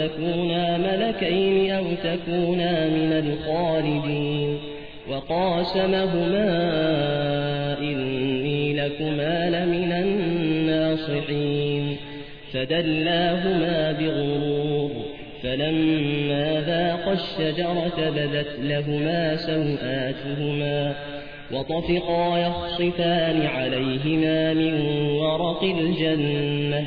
تكونا ملكين أو تكونا من الخالدين وقاسمهما إني لكما لمن الناصحين فدلاهما بغرور فلما ذاق الشجرة بدت لهما سوآتهما وطفقا يخصفان عليهما من ورق الجنة